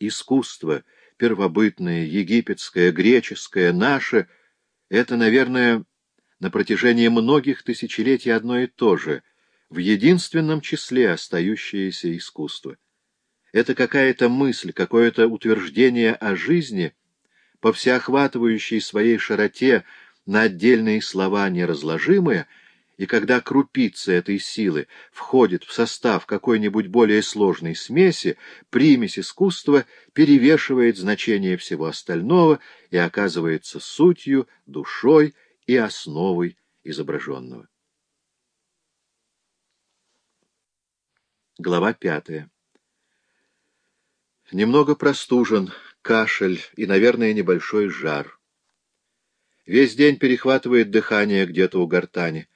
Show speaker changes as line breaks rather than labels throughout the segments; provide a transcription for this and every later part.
искусство, первобытное, египетское, греческое, наше — это, наверное, на протяжении многих тысячелетий одно и то же, в единственном числе остающееся искусство. Это какая-то мысль, какое-то утверждение о жизни, по всеохватывающей своей широте на отдельные слова неразложимые, и когда крупица этой силы входит в состав какой-нибудь более сложной смеси, примесь искусства перевешивает значение всего остального и оказывается сутью, душой и основой изображенного. Глава пятая Немного простужен, кашель и, наверное, небольшой жар. Весь день перехватывает дыхание где-то у гортани,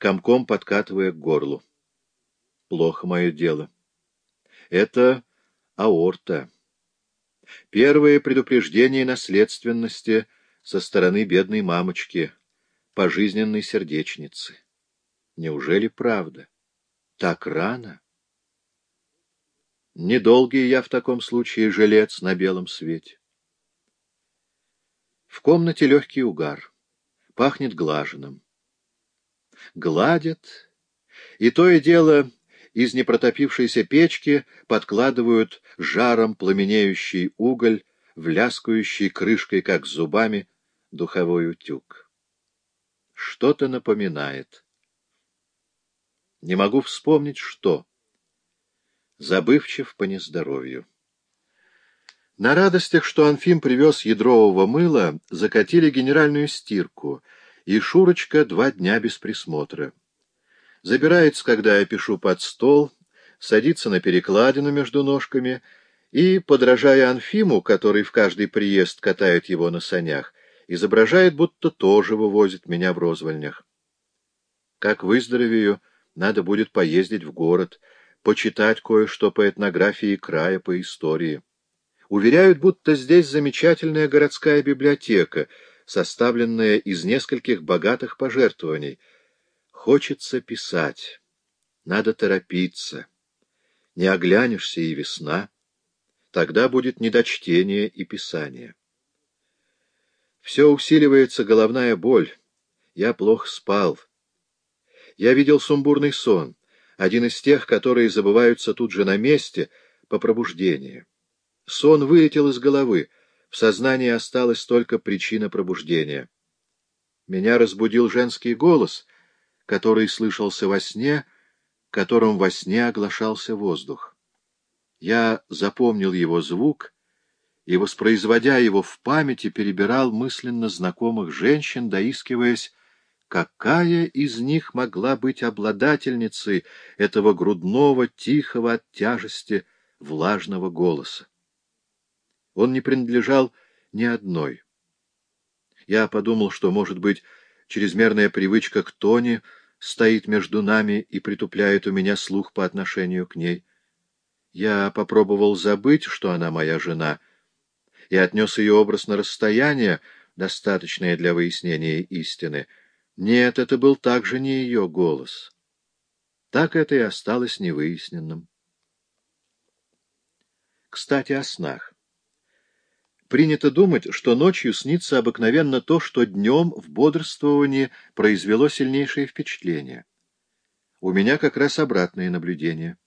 комком подкатывая к горлу. Плохо мое дело. Это аорта. Первое предупреждение наследственности со стороны бедной мамочки — пожизненной сердечницы. Неужели правда? Так рано? Недолгий я в таком случае жилец на белом свете. В комнате легкий угар. Пахнет глаженым. Гладят, и то и дело из непротопившейся печки подкладывают жаром пламенеющий уголь, вляскающий крышкой, как зубами, духовой утюг что-то напоминает. Не могу вспомнить, что. Забывчив по нездоровью. На радостях, что Анфим привез ядрового мыла, закатили генеральную стирку, и Шурочка два дня без присмотра. Забирается, когда я пишу под стол, садится на перекладину между ножками и, подражая Анфиму, который в каждый приезд катает его на санях, изображает, будто тоже вывозит меня в розвольнях. Как выздоровею, надо будет поездить в город, почитать кое-что по этнографии края, по истории. Уверяют, будто здесь замечательная городская библиотека, составленная из нескольких богатых пожертвований. Хочется писать. Надо торопиться. Не оглянешься и весна. Тогда будет недочтение и писание. Все усиливается головная боль. Я плохо спал. Я видел сумбурный сон, один из тех, которые забываются тут же на месте по пробуждении. Сон вылетел из головы, в сознании осталась только причина пробуждения. Меня разбудил женский голос, который слышался во сне, которым во сне оглашался воздух. Я запомнил его звук — и, воспроизводя его в памяти, перебирал мысленно знакомых женщин, доискиваясь, какая из них могла быть обладательницей этого грудного, тихого от тяжести, влажного голоса. Он не принадлежал ни одной. Я подумал, что, может быть, чрезмерная привычка к Тоне стоит между нами и притупляет у меня слух по отношению к ней. Я попробовал забыть, что она моя жена — и отнес ее образ на расстояние, достаточное для выяснения истины. Нет, это был также не ее голос. Так это и осталось невыясненным. Кстати, о снах. Принято думать, что ночью снится обыкновенно то, что днем в бодрствовании произвело сильнейшее впечатление. У меня как раз обратное наблюдение.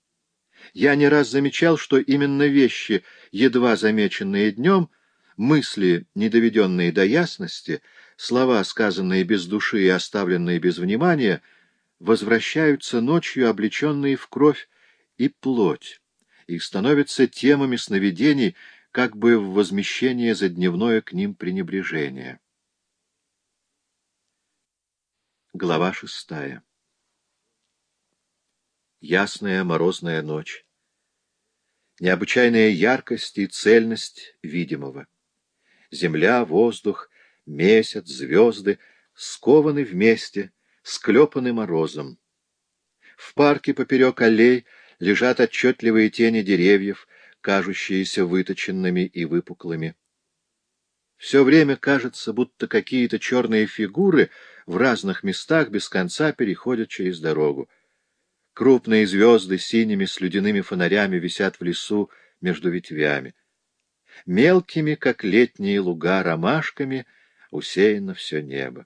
Я не раз замечал, что именно вещи, едва замеченные днем, мысли, не доведенные до ясности, слова, сказанные без души и оставленные без внимания, возвращаются ночью, облеченные в кровь и плоть, и становятся темами сновидений, как бы в возмещение за дневное к ним пренебрежение. Глава шестая ясная морозная ночь. Необычайная яркость и цельность видимого. Земля, воздух, месяц, звезды скованы вместе, склепаны морозом. В парке поперек аллей лежат отчетливые тени деревьев, кажущиеся выточенными и выпуклыми. Все время кажется, будто какие-то черные фигуры в разных местах без конца переходят через дорогу. Крупные звезды синими слюдяными фонарями висят в лесу между ветвями. Мелкими, как летние луга, ромашками усеяно все небо.